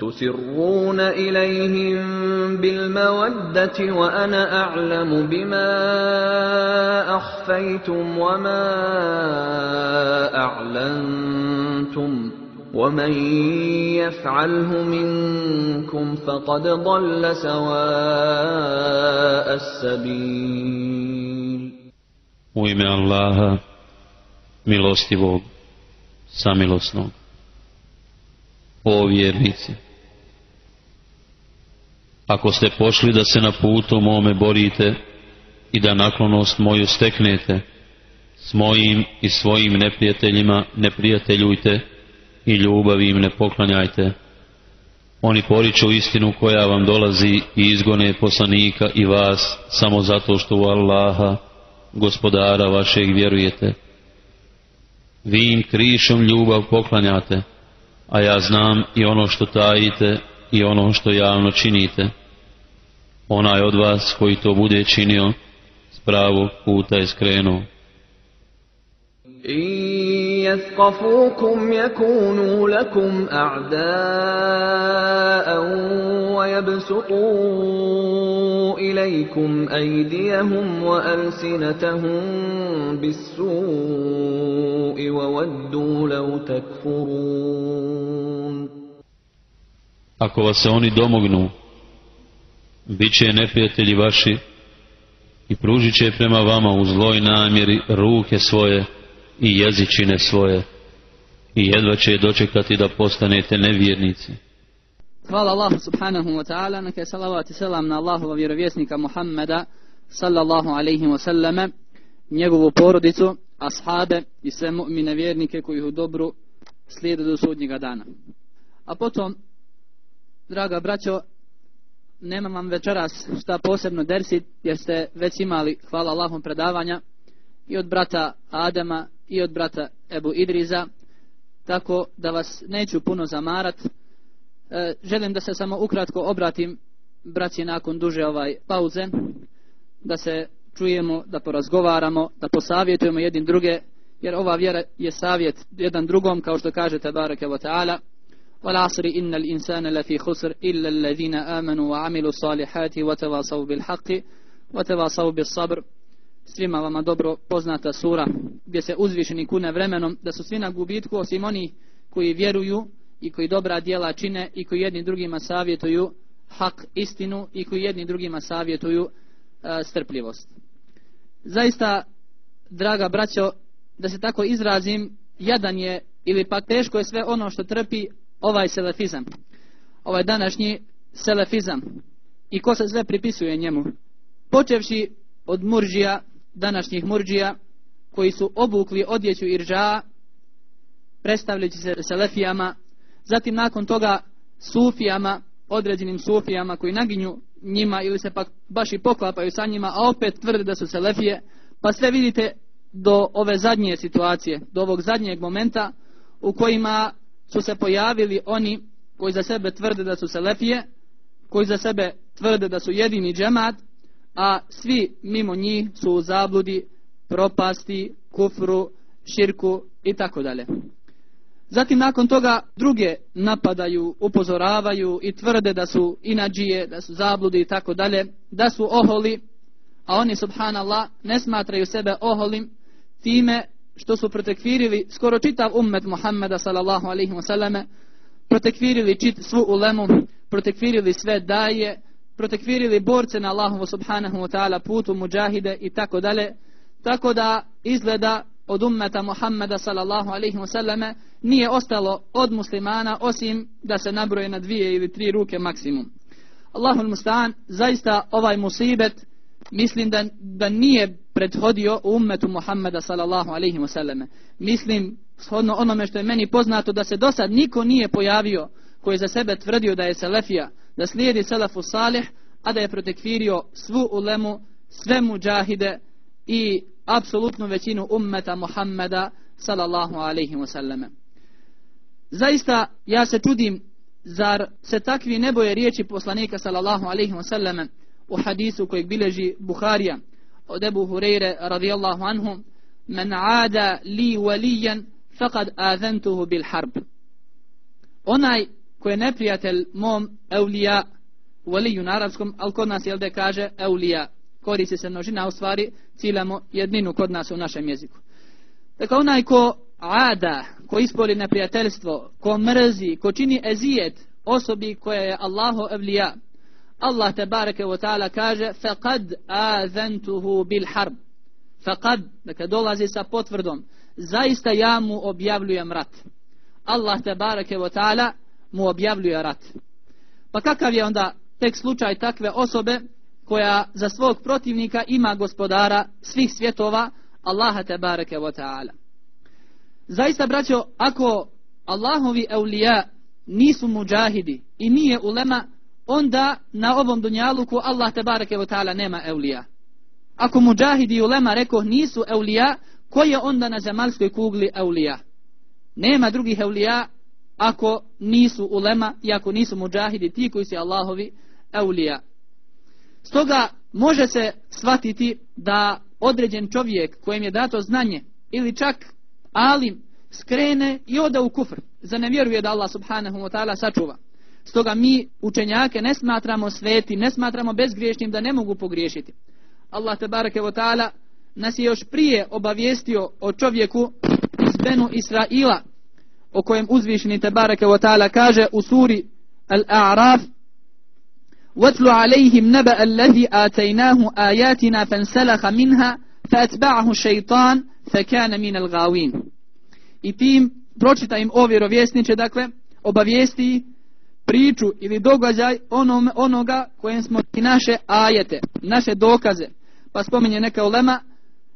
تسرون إليهم بالمودة وأنا أعلم بما أخفيتم وما أعلنتم ومن يفعله منكم فقد ضل سواء السبيل U ime Allaha, milostivog, samilosnog. O vjernici, ako ste pošli da se na putu mome borite i da naklonost moju steknete, s mojim i svojim neprijateljima ne prijateljujte i ljubav im ne poklanjajte. Oni poriču istinu koja vam dolazi i izgone poslanika i vas samo zato što u Allaha, gospodara vašeg, vjerujete. Vi im krišom ljubav poklanjate, a ja znam i ono što tajite i ono što javno činite. Onaj od vas koji to bude činio, s pravog puta je skrenuo. إن يثقفوكم يكونوا لكم أعداء ويبسطوا إليكم أيديهم وألسنتهم بالسوء وودوا لو تكفرون Ako vas se oni domognu, bit će neprijatelji vaši i pružit će prema vama u zloj namjeri ruke svoje i jezičine svoje i jedva će dočekati da postanete nevjernici. Hvala Allahu subhanahu wa ta'ala, neka je salavat i selam na Allahova vjerovjesnika Muhammeda sallallahu alaihi wa sallame, njegovu porodicu, ashabe i sve mu'mine vjernike koji u dobru slijede do sudnjega dana. A potom, draga braćo, nemam vam večeras šta posebno dersit, jer ste već imali, hvala Allahom, predavanja i od brata Adama i od brata Ebu Idriza, tako da vas neću puno zamarat. E, želim da se samo ukratko obratim braći nakon duže ovaj pauze, da se čujemo, da porazgovaramo, da posavjetujemo jedin druge, jer ova vjera je savjet jedan drugom, kao što kaže Tabaraka wa ta'ala, والعصر إن الإنسان لفي خسر إلا الذين آمنوا وعملوا الصالحات وتواصوا بالحق وتواصوا بالصبر svima vama dobro poznata sura gdje se uzvišeni kune vremenom da su svi na gubitku osim oni koji vjeruju i koji dobra djela čine i koji jedni drugima savjetuju hak istinu i koji jedni drugima savjetuju uh, strpljivost. Zaista, draga braćo, da se tako izrazim, jadan je ili pak teško je sve ono što trpi ovaj selefizam. Ovaj današnji selefizam. I ko se sve pripisuje njemu. Počevši od murđija, današnjih murđija, koji su obukli odjeću irđa, predstavljajući se selefijama, zatim nakon toga sufijama, određenim sufijama koji naginju njima ili se pak baš i poklapaju sa njima, a opet tvrde da su selefije, pa sve vidite do ove zadnje situacije, do ovog zadnjeg momenta u kojima su se pojavili oni koji za sebe tvrde da su selefije, koji za sebe tvrde da su jedini džemat, a svi mimo njih su u zabludi, propasti, kufru, širku i tako dalje. Zatim nakon toga druge napadaju, upozoravaju i tvrde da su inađije, da su zabludi i tako dalje, da su oholi, a oni subhanallah ne smatraju sebe oholim time što su protekvirili skoro čitav ummet Muhammeda sallallahu alaihi wa sallame, protekvirili čit svu ulemu, protekvirili sve daje, protekvirili borce na Allahovu subhanahu wa ta'ala putu muđahide i tako dalje, tako da izgleda od ummeta Muhammeda sallallahu alaihi wa sallame nije ostalo od muslimana osim da se nabroje na dvije ili tri ruke maksimum. Allahul Mustaan, zaista ovaj musibet mislim da, da nije prethodio u ummetu Muhammeda sallallahu alaihi wasallam. Mislim, shodno onome što je meni poznato, da se do sad niko nije pojavio koji za sebe tvrdio da je selefija, da slijedi selefu salih, a da je protekfirio svu ulemu, sve muđahide i apsolutnu većinu ummeta Muhammeda sallallahu alaihi wasallam. Zaista, ja se čudim, zar se takvi ne boje riječi poslanika sallallahu alaihi wasallam u hadisu kojeg bileži Buharija od Ebu Hureyre radijallahu anhum men ada li walijan faqad azentuhu bil harb. Onaj ko je neprijatelj mom eulija waliju na arabskom ali kod nas jelde kaže eulija koristi se množina u stvari ciljamo jedninu kod nas u našem jeziku. Dakle onaj ko ada ko ispoli neprijateljstvo ko mrzi ko čini ezijet osobi koja je Allahu evlija Allah te bareke ve taala kaže faqad azantuhu bil harb. Faqad dakle dolazi sa potvrdom. Zaista ja mu objavljujem rat. Allah te bareke ve taala mu objavljuje rat. Pa kakav je onda tek slučaj takve osobe koja za svog protivnika ima gospodara svih svjetova Allaha te bareke ve taala? Zaista braćo ako Allahovi eulija nisu muđahidi i nije ulema onda na ovom dunjaluku Allah tebareke ve taala nema eulija. Ako muđahidi i ulema reko nisu eulija, ko je onda na zemaljskoj kugli eulija? Nema drugih eulija ako nisu ulema i ako nisu muđahidi ti koji su Allahovi eulija. Stoga može se shvatiti da određen čovjek kojem je dato znanje ili čak alim skrene i ode u kufr. Za ne vjeruje da Allah subhanahu wa ta'ala sačuva. Stoga mi učenjake ne smatramo sveti, ne smatramo bezgriješnim da ne mogu pogriješiti. Allah tebareke wa ta'ala nas je još prije obavijestio o čovjeku iz Benu Israila o kojem uzvišeni tebareke wa ta'ala kaže u suri Al-A'raf وَاتْلُ عَلَيْهِمْ نَبَأَ الَّذِي آتَيْنَاهُ آيَاتِنَا فَانْسَلَخَ مِنْهَا فَأَتْبَعَهُ الشَّيْطَانِ فَكَانَ مِنَ الْغَاوِينَ I tim pročita im o vjerovjesniče, dakle, obavijesti priču ili događaj onom, onoga kojem smo i naše ajete, naše dokaze. Pa spominje neka ulema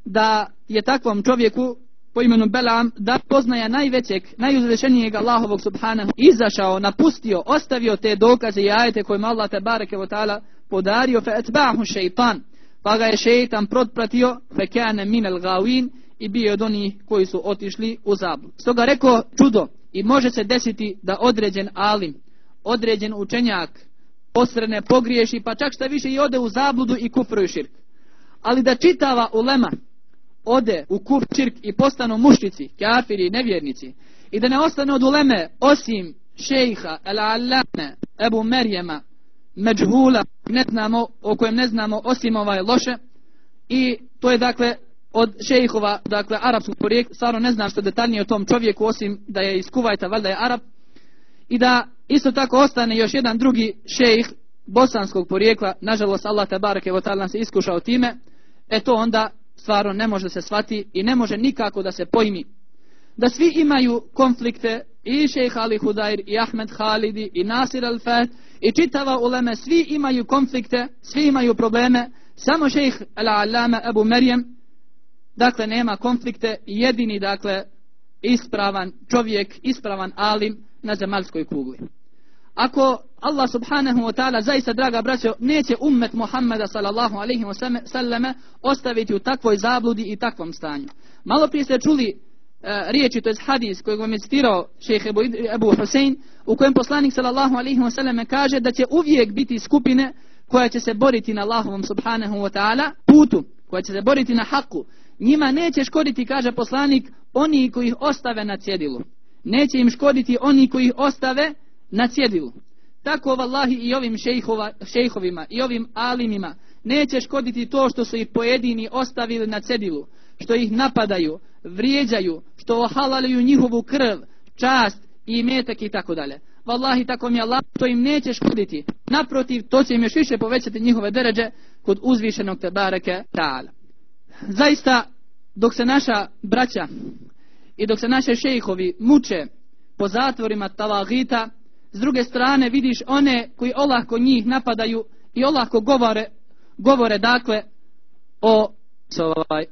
da je takvom čovjeku po imenu Belam da poznaja najvećeg, najuzvešenijeg Allahovog subhanahu izašao, napustio, ostavio te dokaze i ajete kojima Allah te bareke wa ta'ala podario fe etbahu šeitan pa ga je šeitan protpratio fe kane minel gawin i bio od onih koji su otišli u zablu. Stoga rekao čudo i može se desiti da određen alim određen učenjak posredne pogriješi, pa čak šta više i ode u zabludu i kufru i širk. Ali da čitava ulema ode u kufr širk i postanu mušnici, kafiri nevjernici, i da ne ostane od uleme osim šejha, el allame, Ebu Merjema, međhula, ne znamo, o kojem ne znamo osim ovaj loše, i to je dakle od šejhova, dakle arapskog porijekla, stvarno ne znam što detaljnije o tom čovjeku, osim da je iz Kuvajta, valjda je Arab, i da isto tako ostane još jedan drugi šejh bosanskog porijekla, nažalost Allah te bareke ve taala se iskušao time, e to onda stvarno ne može se svati i ne može nikako da se pojmi. Da svi imaju konflikte i šejh Ali Hudair i Ahmed Halidi i Nasir al Fat i čitava uleme, svi imaju konflikte, svi imaju probleme, samo šejh Al-Allama Abu Merjem, dakle nema konflikte. Jedini dakle ispravan čovjek, ispravan alim na zemalskoj kugli. Ako Allah subhanahu wa ta'ala zaista, draga braćo, neće ummet Muhammeda sallallahu alaihi wa sallame ostaviti u takvoj zabludi i takvom stanju. Malo prije ste čuli e, riječi, to je hadis kojeg vam je citirao šeheh Ebu, Ebu Hussein, u kojem poslanik sallallahu alaihi wa sallame kaže da će uvijek biti skupine koja će se boriti na Allahovom subhanahu wa ta'ala putu, koja će se boriti na haku. Njima neće škoditi, kaže poslanik, oni koji ih ostave na cjedilu neće im škoditi oni koji ih ostave na cjedilu. Tako vallahi i ovim šejhova, šejhovima i ovim alimima neće škoditi to što su ih pojedini ostavili na cedilu, što ih napadaju, vrijeđaju, što ohalaluju njihovu krv, čast i metak i tako dalje. Wallahi tako mi Allah, to im neće škoditi. Naprotiv, to će im još više povećati njihove deređe kod uzvišenog te bareke ta'ala. Zaista, dok se naša braća i dok se naše šejhovi muče po zatvorima talagita, s druge strane vidiš one koji olako njih napadaju i olako govore, govore dakle o ovaj,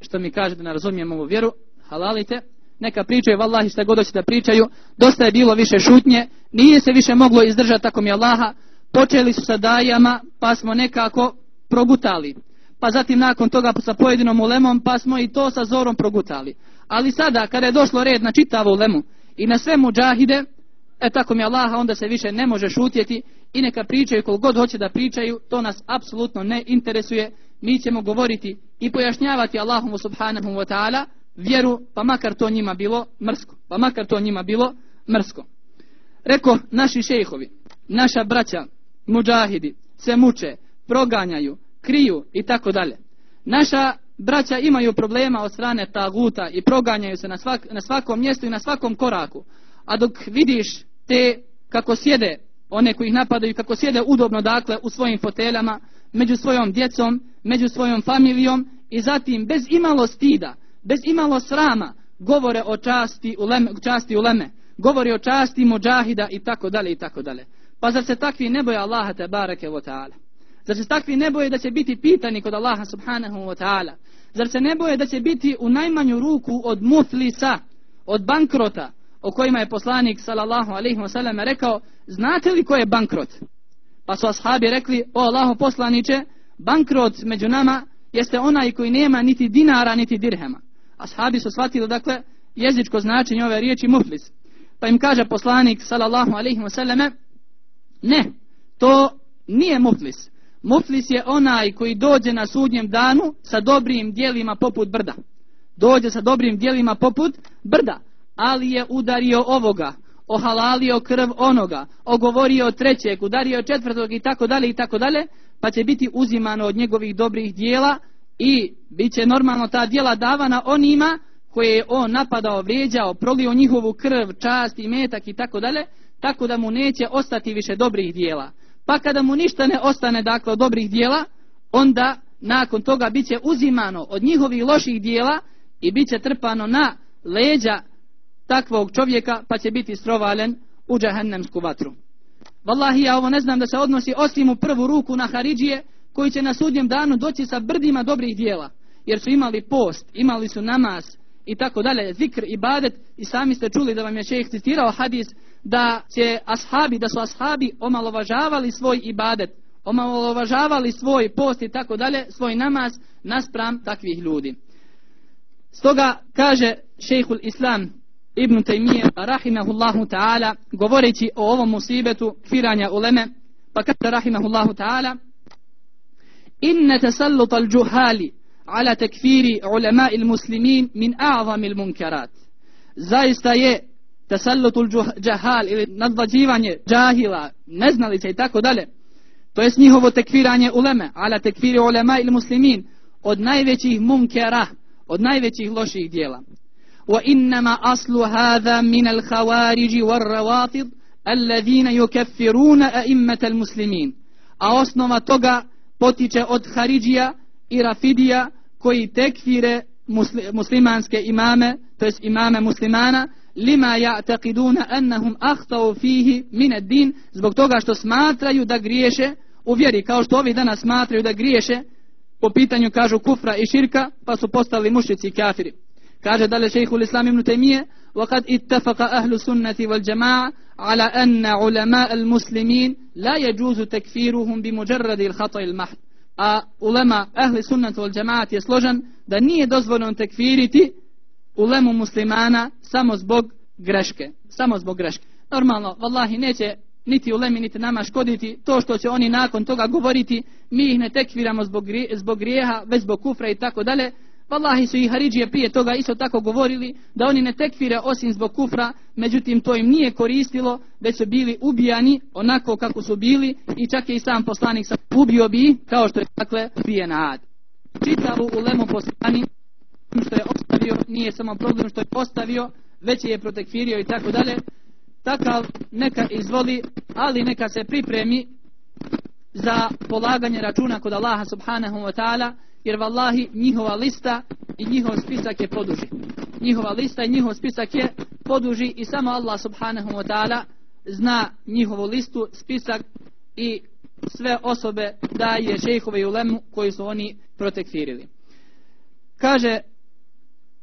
što mi kaže da ne razumijem ovu vjeru, halalite, neka pričaju vallahi šta god da pričaju, dosta je bilo više šutnje, nije se više moglo izdržati tako mi Allaha, počeli su sa dajama, pa smo nekako progutali. Pa zatim nakon toga sa pojedinom ulemom, pa smo i to sa zorom progutali. Ali sada, kada je došlo red na čitavu ulemu i na sve muđahide, e tako mi Allaha, onda se više ne može šutjeti i neka pričaju koliko god hoće da pričaju, to nas apsolutno ne interesuje. Mi ćemo govoriti i pojašnjavati Allahum subhanahu wa ta'ala vjeru, pa makar to njima bilo mrsko. Pa makar to njima bilo mrsko. Reko naši šejhovi, naša braća, muđahidi, se muče, proganjaju, kriju i tako dalje. Naša braća imaju problema od strane taguta i proganjaju se na, svak, na svakom mjestu i na svakom koraku. A dok vidiš te kako sjede one koji ih napadaju, kako sjede udobno dakle u svojim foteljama, među svojom djecom, među svojom familijom i zatim bez imalo stida, bez imalo srama, govore o časti uleme, časti uleme govori o časti muđahida i tako dalje i tako dalje. Pa zar se takvi ne boje Allaha te bareke wa ta'ala? Zar se takvi ne boje da će biti pitani kod Allaha subhanahu wa ta'ala? Zar se ne boje da će biti u najmanju ruku od muflisa, od bankrota, o kojima je poslanik sallallahu alaihi wa sallam rekao, znate li ko je bankrot? Pa su ashabi rekli, o Allaho poslaniće, bankrot među nama jeste onaj koji nema niti dinara, niti dirhema. Ashabi su shvatili, dakle, jezičko značenje ove riječi muflis. Pa im kaže poslanik sallallahu alaihi wa sallame, ne, to nije muflis. Muflis je onaj koji dođe na sudnjem danu sa dobrim dijelima poput brda. Dođe sa dobrim dijelima poput brda, ali je udario ovoga, ohalalio krv onoga, ogovorio trećeg, udario četvrtog i tako dalje i tako dalje, pa će biti uzimano od njegovih dobrih dijela i bit će normalno ta dijela davana onima koje je on napadao, vrijeđao, prolio njihovu krv, čast i metak i tako dalje, tako da mu neće ostati više dobrih dijela. Pa kada mu ništa ne ostane dakle od dobrih dijela, onda nakon toga biće uzimano od njihovih loših dijela i biće trpano na leđa takvog čovjeka pa će biti strovalen u džahennemsku vatru. Wallahi ja ovo ne znam da se odnosi osim u prvu ruku na Haridžije koji će na sudnjem danu doći sa brdima dobrih dijela. Jer su imali post, imali su namaz i tako dalje, zikr i badet i sami ste čuli da vam je šejh citirao hadis da će ashabi, da su ashabi omalovažavali svoj ibadet, omalovažavali svoj post i tako dalje, svoj namaz naspram takvih ljudi. Stoga kaže šejhul islam Ibn Taymiye rahimahullahu ta'ala govoreći o ovom musibetu firanja uleme pa kaže rahimahullahu ta'ala inna tasallut al juhali ala takfiri ulama al-muslimin min a'zam al-munkarat zaista je tasallutul jahal ili nadvađivanje džahila, neznalice i tako dalje, to jest njihovo tekfiranje uleme, ala tekfiri ulema ili muslimin, od najvećih munkera, od najvećih loših dijela. Wa innama aslu hadha min al khawarij war rawatid alladhina yukaffiruna a'immat al muslimin. A osnova toga potiče od Haridžija i Rafidija koji tekfire muslimanske imame, to jest imame muslimana, lima ya'taqiduna annahum akhtau fihi min ad-din zbog toga što smatraju da griješe u vjeri kao što ovi danas smatraju da griješe po pitanju kažu kufra i širka pa su postali mušrici i kafiri kaže dalje šejhul islam ibn taymije وقد اتفق أهل السنة والجماعة على أن علماء المسلمين لا يجوز تكفيرهم بمجرد الخطأ المحض a ulema ahli sunnat wal jamaat je složan da nije dozvoljeno tekfiriti ulemu muslimana samo zbog greške. Samo zbog greške. Normalno, vallahi, neće niti ulemi, niti nama škoditi to što će oni nakon toga govoriti, mi ih ne tekviramo zbog, zbog grijeha, već zbog kufra i tako dalje. Wallahi su i Haridžije prije toga isto tako govorili da oni ne tekvire osim zbog kufra, međutim to im nije koristilo, već su bili ubijani onako kako su bili i čak je i sam poslanik sam ubio bi kao što je dakle prije na ad. Čitavu ulemu poslanik što je ostavio, nije samo problem što je postavio, već je protekfirio i tako dalje. Takav neka izvoli, ali neka se pripremi za polaganje računa kod Allaha subhanahu wa ta'ala, jer vallahi njihova lista i njihov spisak je poduži. njihova lista i njihov spisak je poduži i samo Allah subhanahu wa ta'ala zna njihovu listu, spisak i sve osobe da je šejhove i ulemu koji su oni protekfirili. Kaže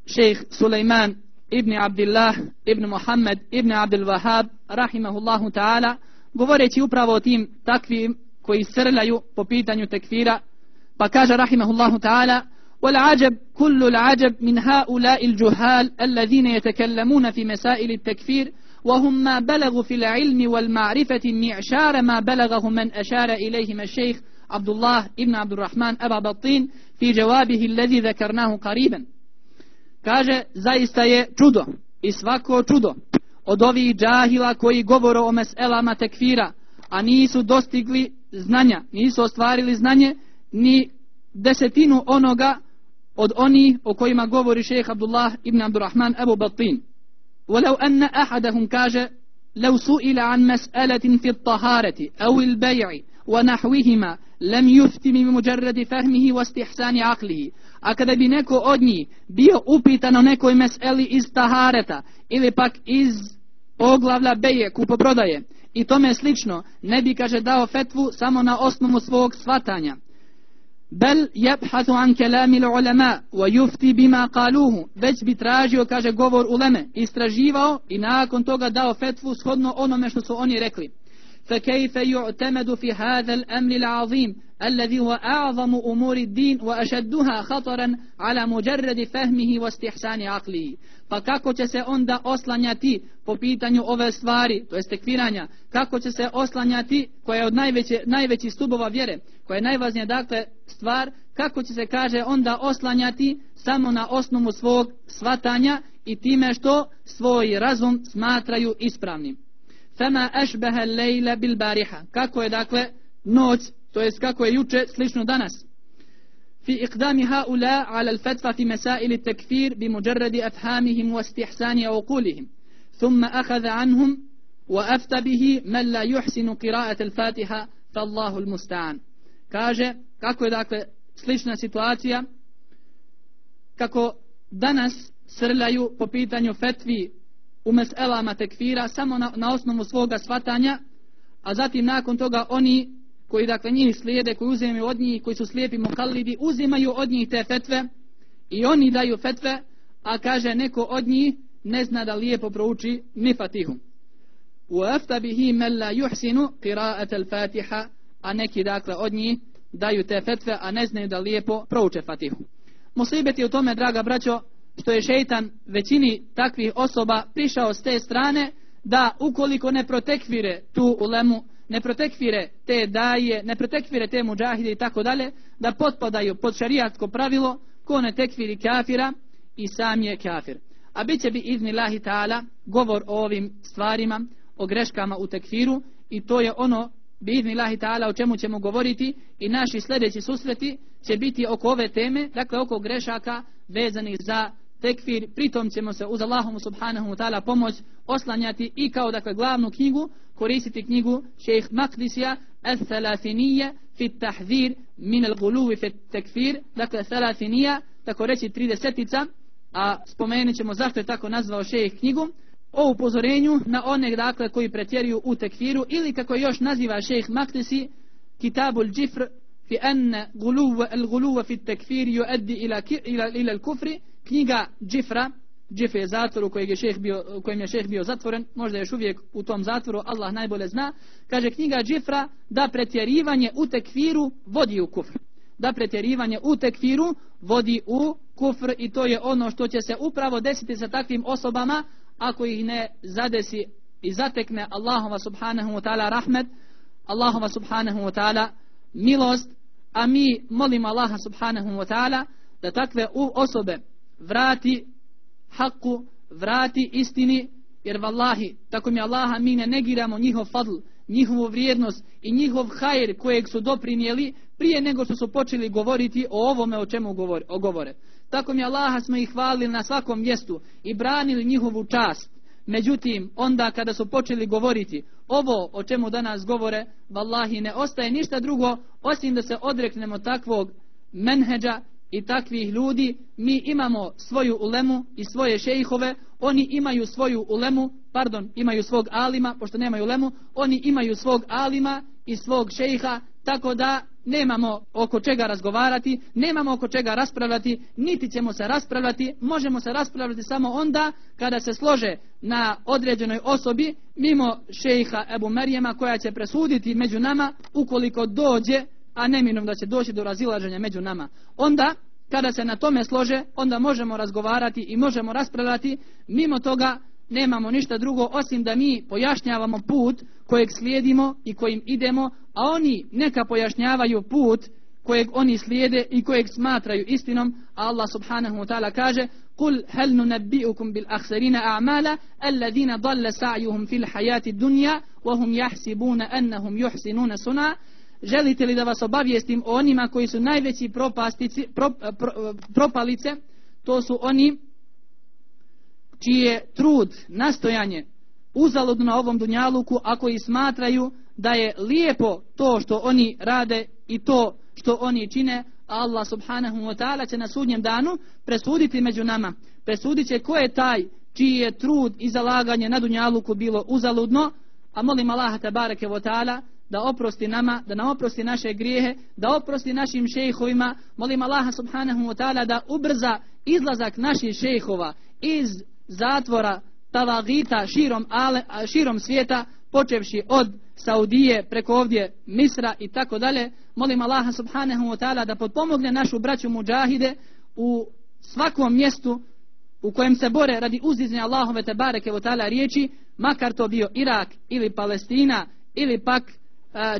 šejh Sulejman ibn Abdullah ibn Muhammad ibn Abdul Wahab rahimahullahu ta'ala govoreći upravo o tim takvim koji srljaju po pitanju tekfira. Pa kaže rahimahullahu ta'ala والعجب كل العجب من هؤلاء الجهال الذين يتكلمون في مسائل التكفير وهم ما بلغوا في العلم والمعرفة معشار ما بلغه من أشار إليهم الشيخ عبد الله ابن عبد الرحمن أبا بطين في جوابه الذي ذكرناه قريبا kaže zaista je čudo i svako čudo od ovih džahila koji govore o meselama tekfira a nisu dostigli znanja nisu ostvarili znanje ni desetinu onoga od oni o kojima govori šejh Abdullah ibn Abdurrahman Abu Battin ولو أن أحدهم كاج لو سئل عن مسألة في الطهارة أو البيع ونحوهما لم يفتي بمجرد فهمه واستحسان عقله a kada bi neko od njih bio upitan o nekoj meseli iz tahareta ili pak iz poglavlja beje kupoprodaje i tome slično ne bi kaže dao fetvu samo na osnovu svog svatanja bel yabhathu an kelami ulama wa yufti bima qaluhu već bi tražio kaže govor uleme istraživao i nakon toga dao fetvu shodno onome što su oni rekli. فكيف يعتمد في هذا الأمر العظيم الذي هو أعظم أمور الدين وأشدها خطرا على مجرد فهمه واستحسان عقله pa kako će se onda oslanjati po pitanju ove stvari, to jest tekfiranja, kako će se oslanjati koja je od najveće, najveći stubova vjere, koja je najvažnija dakle stvar, kako će se kaže onda oslanjati samo na osnovu svog svatanja i time što svoj razum smatraju ispravnim. فما أشبه الليل بالبارحة كاكو يدكلا نوت تويس كاكو يوتش سليشنو دانس في إقدام هؤلاء على الفتفة في مسائل التكفير بمجرد أفهامهم واستحسان عقولهم ثم أخذ عنهم وأفت به من لا يحسن قراءة الفاتحة فالله المستعان كاجة كاكو يدكلا سليشنا سيتواتيا كاكو دانس سرلايو بوبيتانيو فتفي u meselama tekfira samo na, na osnovu svoga svatanja a zatim nakon toga oni koji dakle njih slijede, koji uzimaju od njih, koji su slijepi mukallidi, uzimaju od njih te fetve i oni daju fetve, a kaže neko od njih ne zna da lijepo prouči ni fatihu. U aftabihi men la yuhsinu qira'at al-fatiha, a neki dakle od njih daju te fetve, a ne znaju da lijepo prouče fatihu. Musibet je u tome, draga braćo, što je šeitan većini takvih osoba prišao s te strane, da ukoliko ne protekvire tu ulemu, ne protekvire te daje, ne protekvire te muđahide i tako dalje, da potpadaju pod šarijatsko pravilo, ko ne tekviri kafira i sam je kafir. A bit će bi iznilahi ta'ala govor o ovim stvarima, o greškama u tekfiru i to je ono bi iznilahi ta'ala o čemu ćemo govoriti i naši sljedeći susreti će biti oko ove teme, dakle oko grešaka vezanih za tekfir, pritom ćemo se uz Allahom subhanahu wa ta'ala pomoć oslanjati i kao dakle glavnu knjigu koristiti knjigu šejh Makdisija Al-Thalathinija fi tahzir min al-guluvi fi tekfir. Dakle Thalathinija tako reći 30 a spomenut ćemo zašto je tako nazvao šejh knjigu. O upozorenju na one dakle koji pretjeruju u tekfiru ili kako još naziva šejh Makdisi Kitabul Džifr fi an guluva al-guluva fi tekfir yuaddi ila ila ila al-kufri knjiga Džifra Džif je zatvor u kojeg je šeh bio, u kojem je šeh bio zatvoren, možda je još uvijek u tom zatvoru, Allah najbolje zna. Kaže knjiga Džifra da pretjerivanje u tekfiru vodi u kufr. Da pretjerivanje u tekfiru vodi u kufr i to je ono što će se upravo desiti sa takvim osobama ako ih ne zadesi i zatekne Allahova subhanahu wa ta'ala rahmet, Allahova subhanahu wa ta'ala milost, a mi molimo Allaha subhanahu wa ta'ala da takve osobe vrati haku vrati istini jer vallahi tako mi Allaha mi ne negiramo njihov fadl njihovu vrijednost i njihov hajr kojeg su doprinijeli prije nego što su počeli govoriti o ovome o čemu govore, o govore. tako mi Allaha smo ih hvalili na svakom mjestu i branili njihovu čast međutim onda kada su počeli govoriti ovo o čemu danas govore vallahi ne ostaje ništa drugo osim da se odreknemo takvog menheđa i takvih ljudi mi imamo svoju ulemu i svoje šejhove, oni imaju svoju ulemu, pardon, imaju svog alima, pošto nemaju ulemu, oni imaju svog alima i svog šejha, tako da nemamo oko čega razgovarati, nemamo oko čega raspravljati, niti ćemo se raspravljati, možemo se raspravljati samo onda kada se slože na određenoj osobi mimo šejha Ebu Merijema koja će presuditi među nama ukoliko dođe a neminom da će doći do razilaženja među nama. Onda, kada se na tome slože, onda možemo razgovarati i možemo raspravljati, mimo toga nemamo ništa drugo osim da mi pojašnjavamo put kojeg slijedimo i kojim idemo, a oni neka pojašnjavaju put kojeg oni slijede i kojeg smatraju istinom, a Allah subhanahu wa ta'ala kaže قُلْ هَلْ نُنَبِّئُكُمْ بِالْأَخْسَرِينَ أَعْمَالَ الذين ضَلَّ سَعْيُهُمْ فِي الحياة الدُّنْيَا وَهُمْ يَحْسِبُونَ أَنَّهُمْ يُحْسِنُونَ صنعا želite li da vas obavijestim o onima koji su najveći propastici, pro, eh, pro, eh, propalice, to su oni čiji je trud, nastojanje uzaludno na ovom dunjaluku, ako i smatraju da je lijepo to što oni rade i to što oni čine, Allah subhanahu wa ta'ala će na sudnjem danu presuditi među nama. Presudit će ko je taj čiji je trud i zalaganje na dunjaluku bilo uzaludno, a molim Allaha tabareke wa ta'ala da oprosti nama, da nam oprosti naše grijehe, da oprosti našim šejhovima. Molim Allaha subhanahu wa ta'ala da ubrza izlazak naših šejhova iz zatvora tavagita širom, ale, širom svijeta, počevši od Saudije preko ovdje Misra i tako dalje. Molim Allaha subhanahu wa ta'ala da potpomogne našu braću muđahide u svakom mjestu u kojem se bore radi uzdizenja Allahove te bareke wa ta'ala riječi, makar to bio Irak ili Palestina ili pak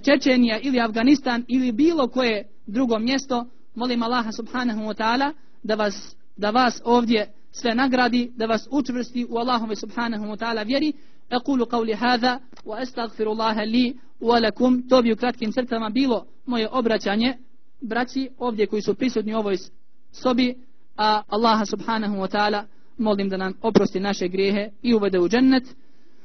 Čečenija ili Afganistan ili bilo koje drugo mjesto, molim Allaha subhanahu wa ta'ala da vas, da vas ovdje sve nagradi, da vas učvrsti u Allahove subhanahu wa ta'ala vjeri. Ekulu qavli hadha wa astagfiru Allaha li wa lakum. To bi u kratkim crtama bilo moje obraćanje braći ovdje koji su prisutni u ovoj sobi, a Allaha subhanahu wa ta'ala molim da nam oprosti naše grijehe i uvede u džennet.